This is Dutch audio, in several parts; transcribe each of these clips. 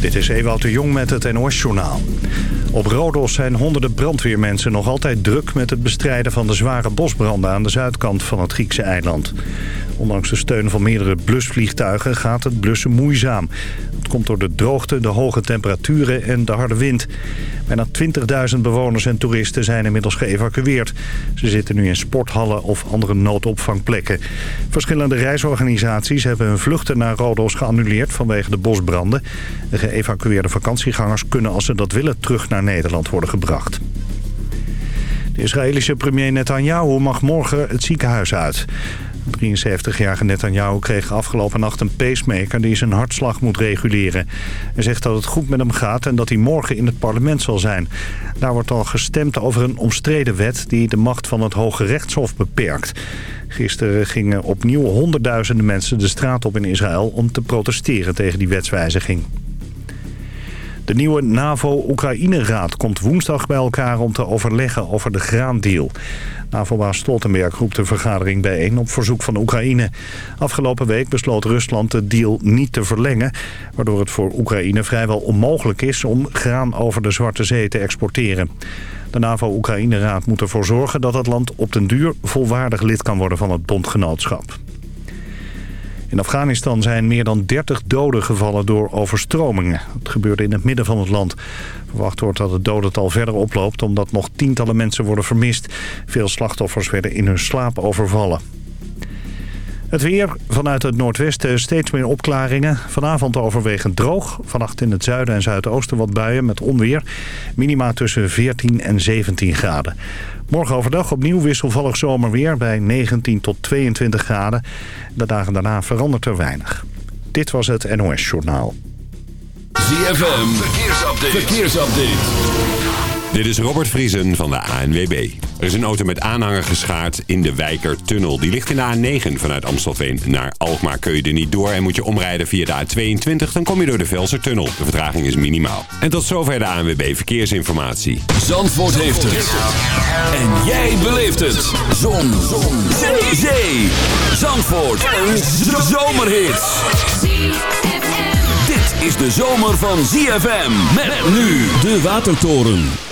Dit is Ewout de Jong met het NOS-journaal. Op Rodos zijn honderden brandweermensen nog altijd druk met het bestrijden van de zware bosbranden aan de zuidkant van het Griekse eiland. Ondanks de steun van meerdere blusvliegtuigen gaat het blussen moeizaam. Dat komt door de droogte, de hoge temperaturen en de harde wind. Bijna 20.000 bewoners en toeristen zijn inmiddels geëvacueerd. Ze zitten nu in sporthallen of andere noodopvangplekken. Verschillende reisorganisaties hebben hun vluchten naar Rodos geannuleerd vanwege de bosbranden. De geëvacueerde vakantiegangers kunnen als ze dat willen terug naar Nederland worden gebracht. De Israëlische premier Netanyahu mag morgen het ziekenhuis uit. De 73-jarige Netanyahu kreeg afgelopen nacht een pacemaker die zijn hartslag moet reguleren. Hij zegt dat het goed met hem gaat en dat hij morgen in het parlement zal zijn. Daar wordt al gestemd over een omstreden wet die de macht van het Hoge Rechtshof beperkt. Gisteren gingen opnieuw honderdduizenden mensen de straat op in Israël om te protesteren tegen die wetswijziging. De nieuwe NAVO-Oekraïne-raad komt woensdag bij elkaar om te overleggen over de graandeal. NAVO-baas Stoltenberg roept de vergadering bijeen op verzoek van Oekraïne. Afgelopen week besloot Rusland de deal niet te verlengen... waardoor het voor Oekraïne vrijwel onmogelijk is om graan over de Zwarte Zee te exporteren. De NAVO-Oekraïne-raad moet ervoor zorgen dat het land op den duur volwaardig lid kan worden van het bondgenootschap. In Afghanistan zijn meer dan 30 doden gevallen door overstromingen. Het gebeurde in het midden van het land. Verwacht wordt dat het dodental verder oploopt omdat nog tientallen mensen worden vermist. Veel slachtoffers werden in hun slaap overvallen. Het weer. Vanuit het noordwesten steeds meer opklaringen. Vanavond overwegend droog. Vannacht in het zuiden en zuidoosten wat buien met onweer. Minima tussen 14 en 17 graden. Morgen overdag opnieuw wisselvallig zomerweer bij 19 tot 22 graden. De dagen daarna verandert er weinig. Dit was het NOS Journaal. ZFM. Verkeersupdate. Verkeersupdate. Dit is Robert Vriesen van de ANWB. Er is een auto met aanhanger geschaard in de Wijkertunnel. Die ligt in de A9 vanuit Amstelveen. Naar Alkmaar kun je er niet door en moet je omrijden via de A22. Dan kom je door de Velsertunnel. De vertraging is minimaal. En tot zover de ANWB Verkeersinformatie. Zandvoort heeft het. En jij beleeft het. Zon. Zon. Zee. Zee. Zandvoort. Een zomerhit. Dit is de zomer van ZFM. Met nu de Watertoren.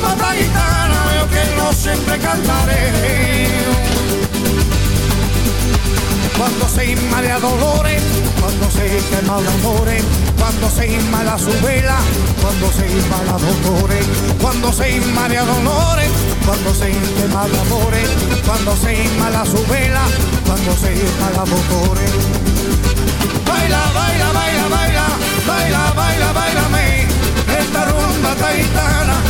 rumba gitana yo que no siempre cantaré. Cuando se inmala dolores, cuando se quema amores, cuando se inmala su vela, cuando se inmala dolores, cuando se inmala dolores, cuando se quema amores, cuando se inmala su vela, cuando se inmala dolores. Baila, baila, baila, baila, baila, baila, baila, esta rumba taitana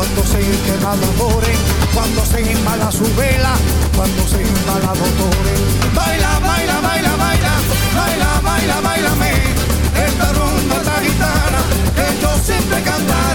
cuando se quema labores, cuando se embala su vela, cuando se embala motores. Baila, baila, baila, baila, baila, baila, bailame, esta rumba, esta guitarra, que yo siempre cantaba.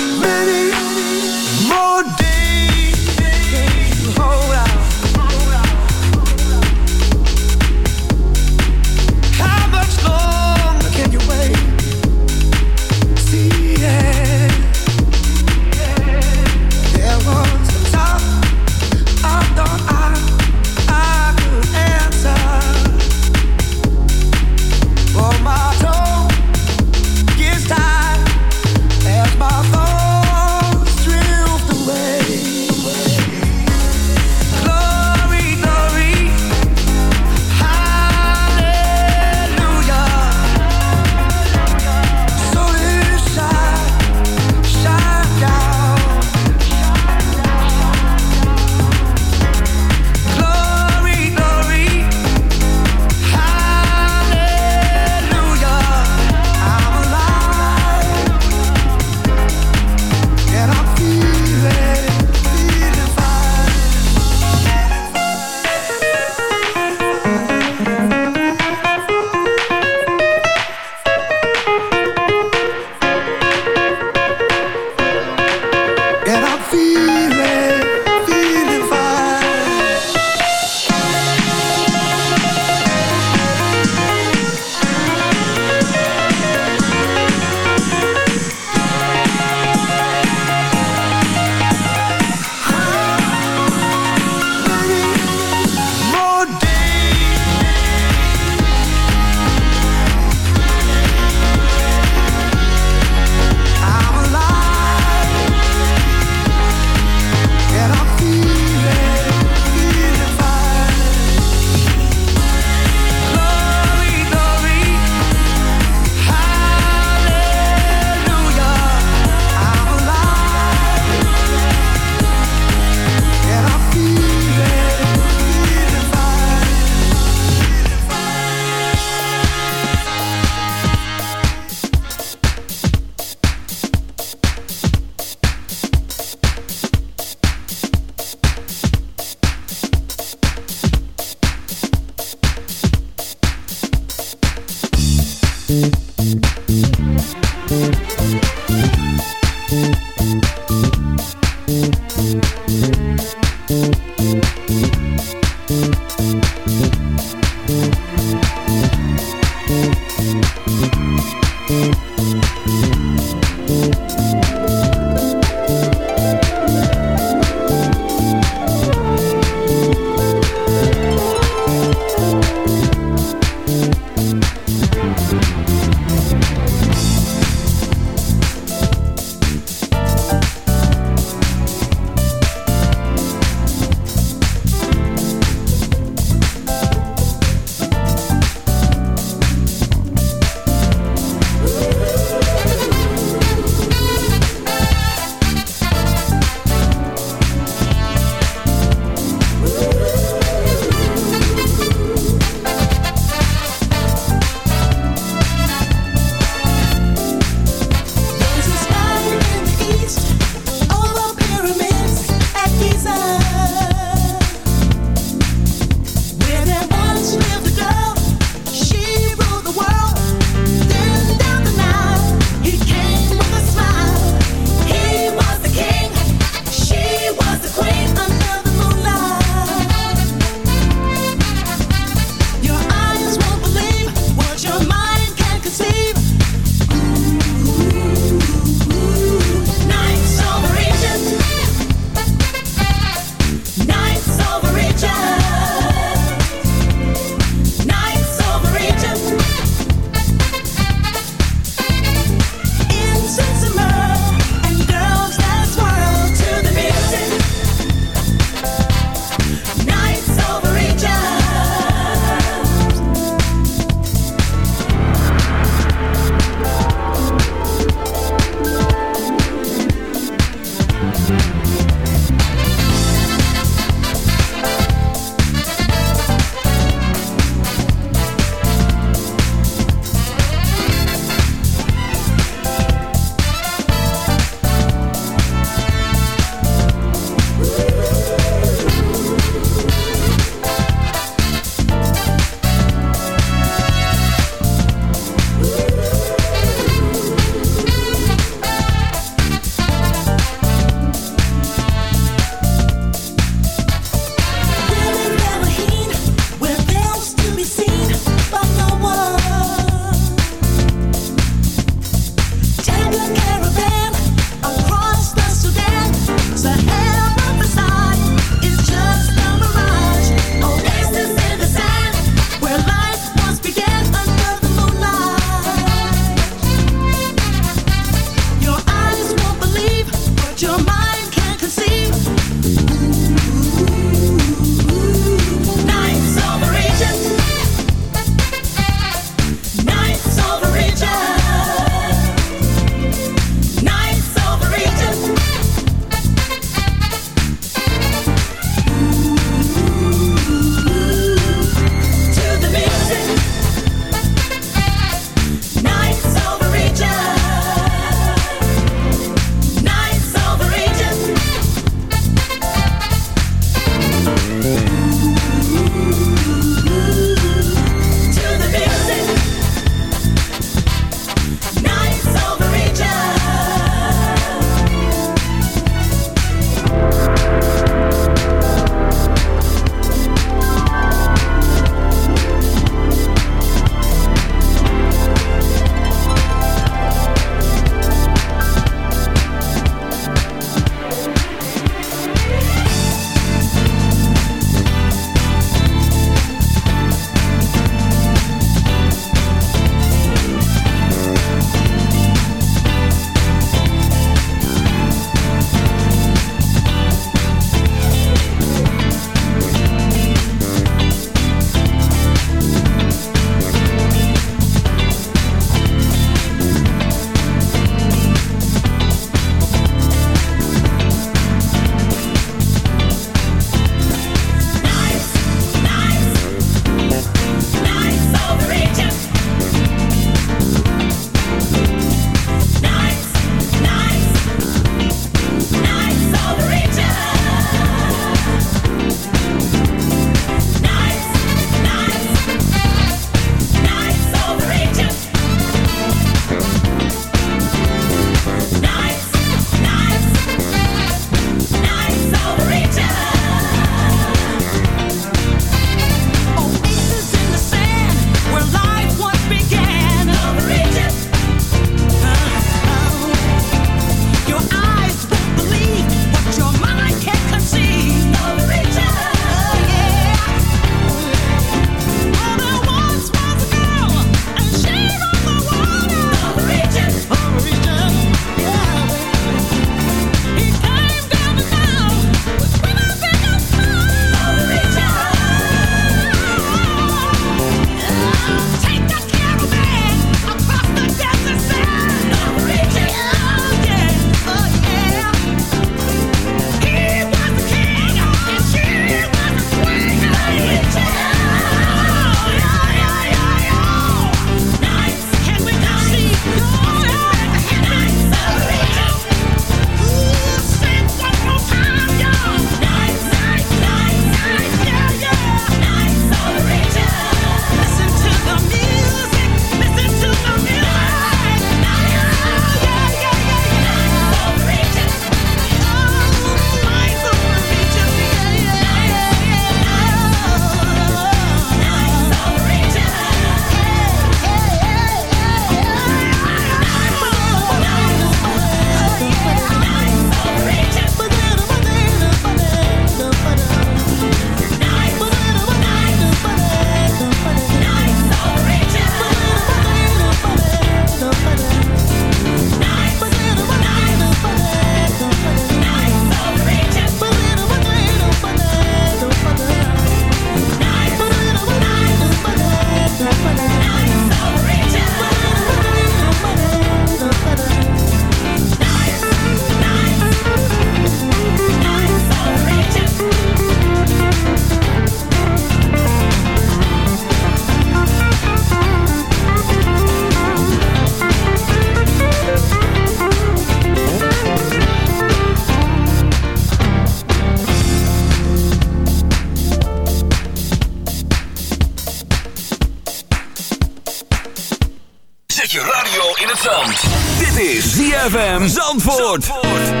Zandvoort. Zandvoort.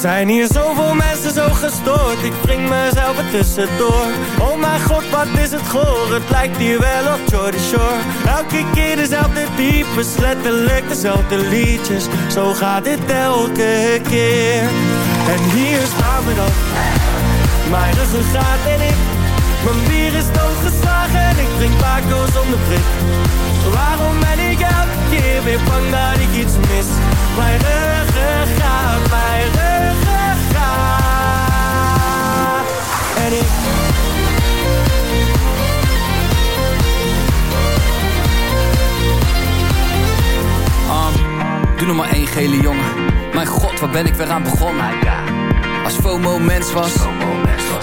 Zijn hier zoveel mensen zo gestoord. Ik breng mezelf er tussendoor. Oh mijn god, wat is het goor? Het lijkt hier wel op Jordy Shore. Elke keer dezelfde types Letterlijk dezelfde liedjes. Zo gaat dit elke keer. En hier staan we dan. Mijn ruggengraat en ik Mijn bier is doodgeslagen En ik drink Paco's om de prik. Waarom ben ik elke keer weer bang dat ik iets mis? Mijn ruggengraat, mijn ruggengraat. En ik um, Doe nog maar één gele jongen. Mijn god, waar ben ik weer aan begonnen? Als FOMO mens was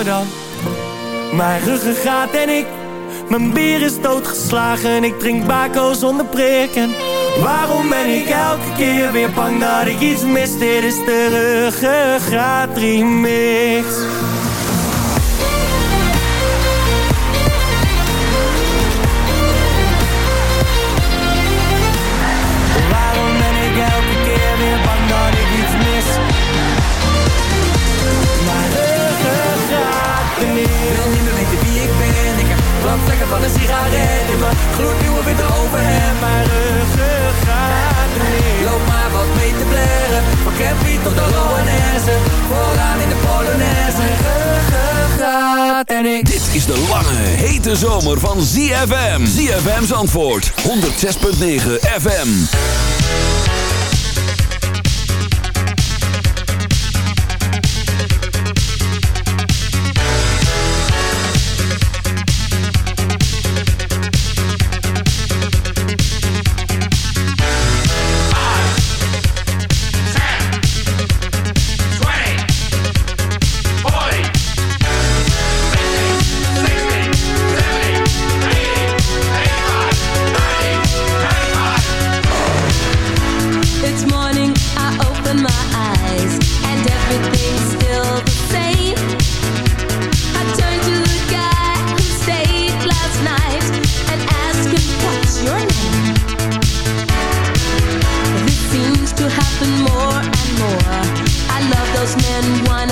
We dan. Mijn ruggengraat en ik. Mijn bier is doodgeslagen. Ik drink bako zonder prikken. Waarom ben ik elke keer weer bang dat ik iets mis? Dit is de ruggengraat remix. Van een sigaret In mijn gloednieuwe witte overhemd Mijn ruggengraat remix. Loop maar wat mee te blaren Van Campy tot de Loanesse Vooraan in de Polonaise Ruggengraat en ik Dit is de lange, hete zomer van ZFM. ZFM's antwoord. 106.9 FM. more and more. I love those men one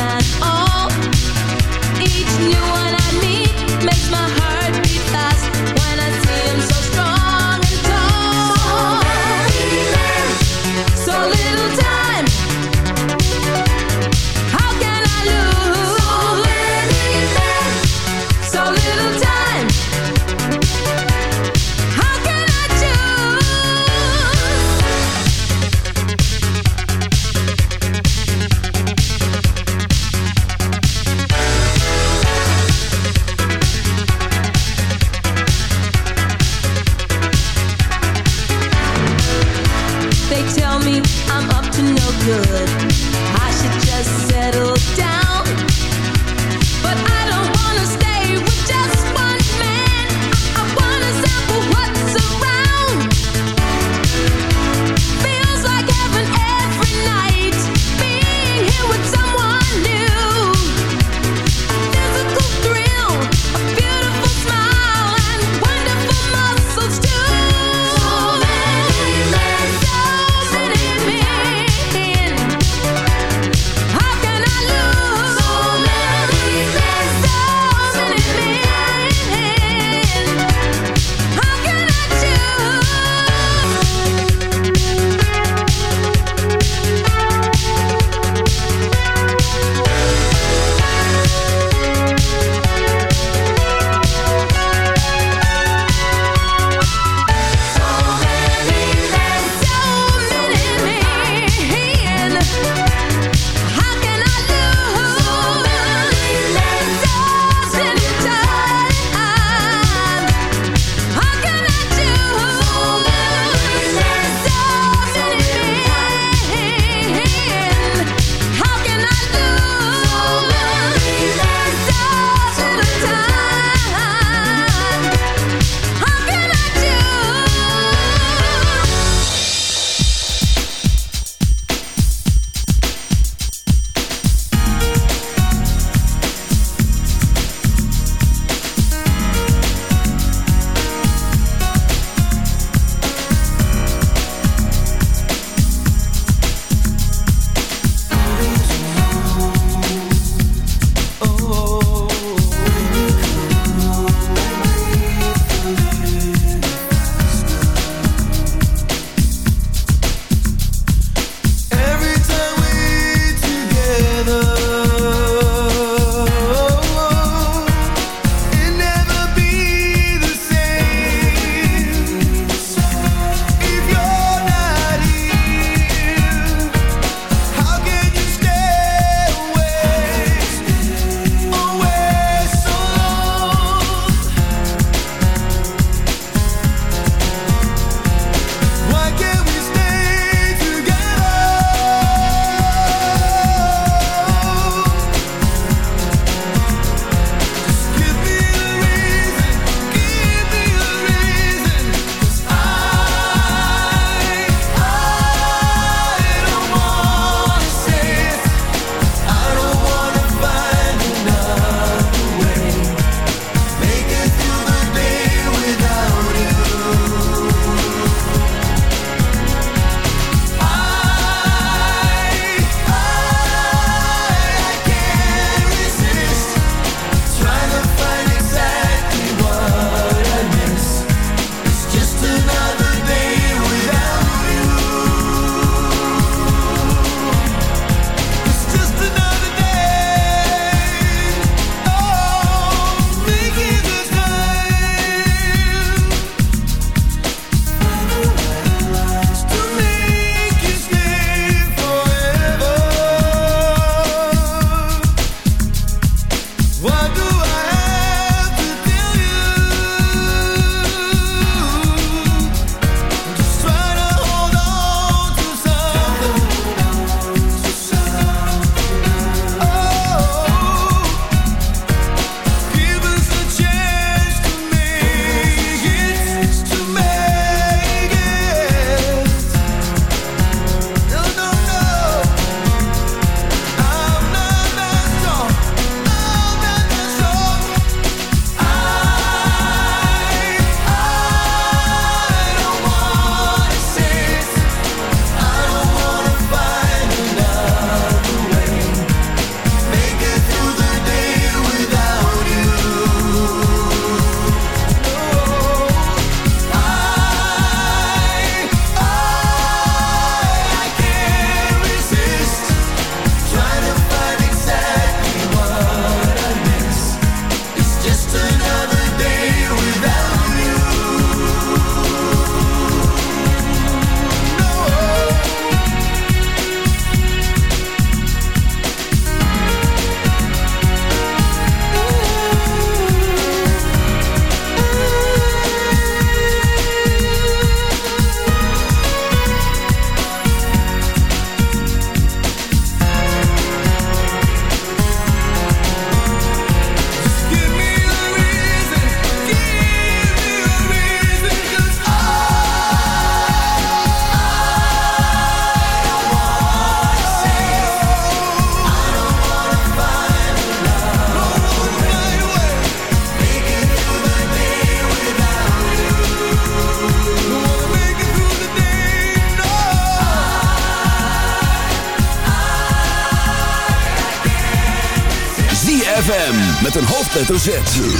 hoofdletter Z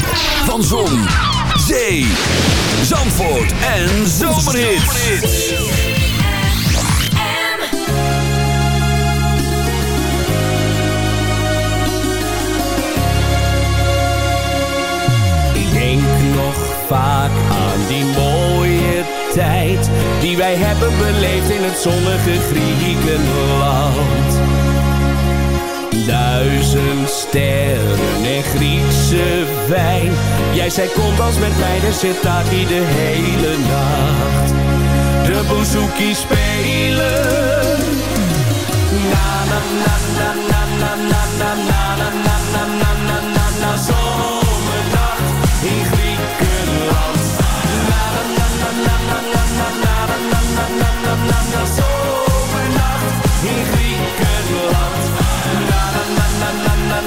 Jij zei kom als met mij, dan zit daar die de hele nacht. De bouzouki spelen. Na na na na na na na na na na na na na na na zomernacht in Griekenland. Na na na na na na na na na na na na na na zomernacht in Griekenland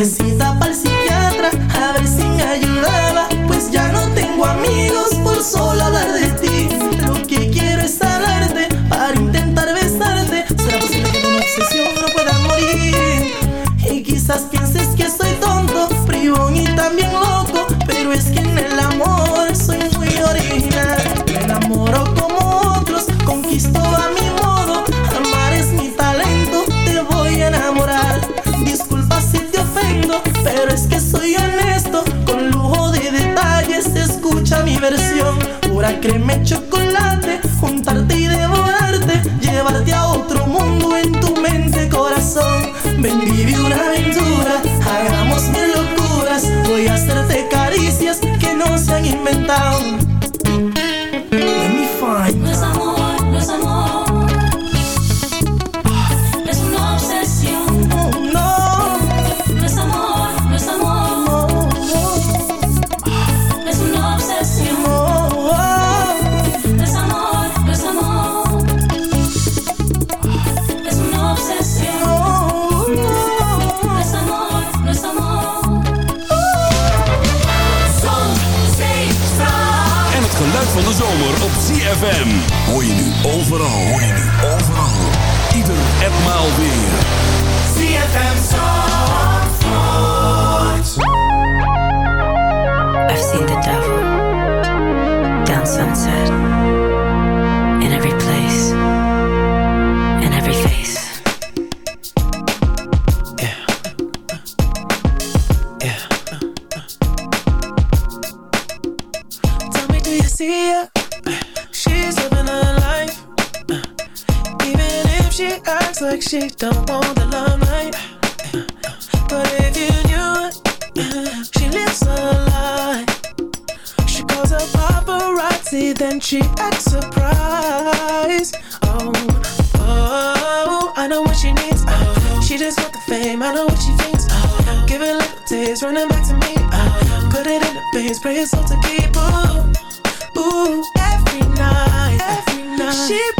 Necesita para psiquiatra, a ver si hay que me. overal. Acts like she don't want the limelight. But if you knew, she lives a lie. She calls a paparazzi, then she acts surprised. Oh, oh, I know what she needs. Oh, she just want the fame. I know what she thinks. Oh, give it little taste, running back to me. Oh, put it in the veins, pray it's all to keep. Ooh, ooh, every night, every night. She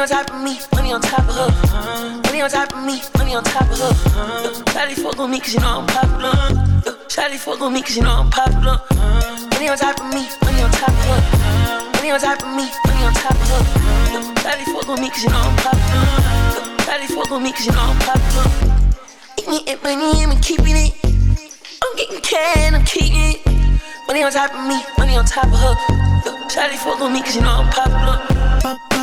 Money on top of me, money on top of her. Money on top of me, money on top of her. Daddy fuck on me cause you know I'm popular. Daddy fuck on me cause you know I'm popular. Money on top of me, money on top of her. Money on top of me, money on top of her. Daddy fuck on me cause you know I'm popular. Daddy fuck on me cause you know I'm popular. Eating it, money, I'm keeping it. I'm getting can, I'm keeping it. Money on top of me, money on top of her. Daddy fuck on me cause you know I'm popular.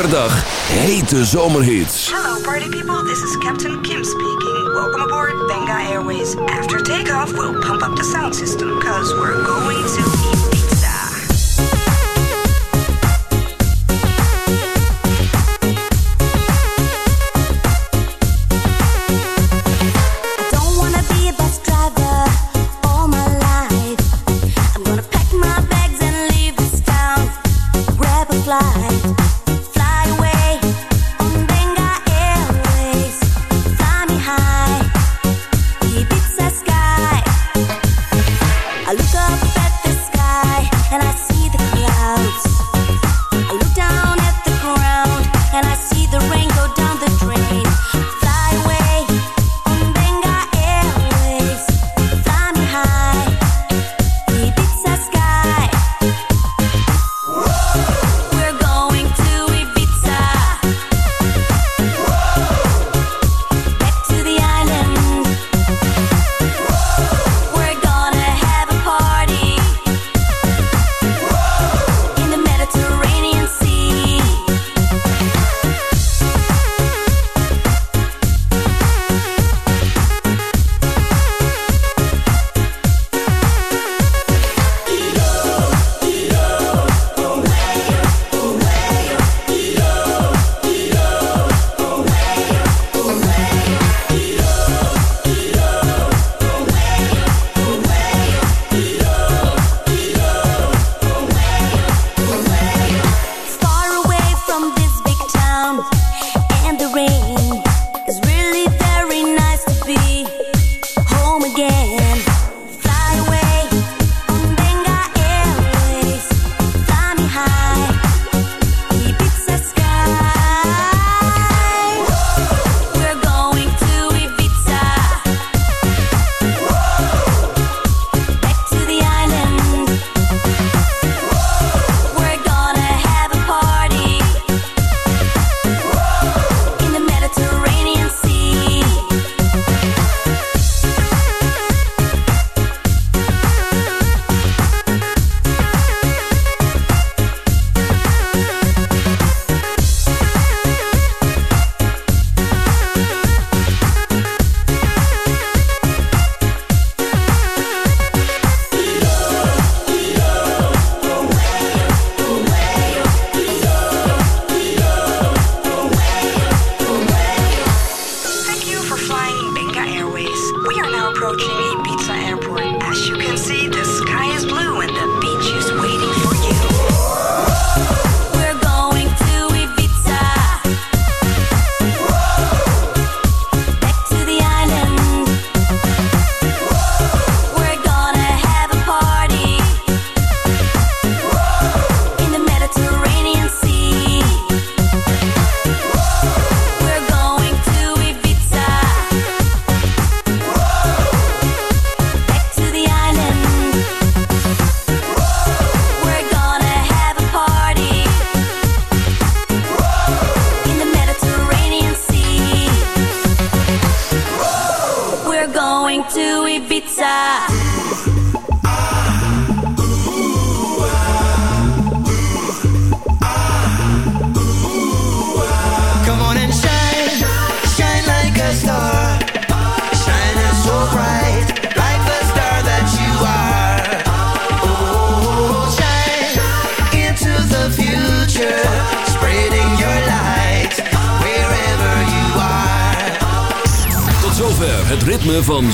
Per dag, hete zomerhits.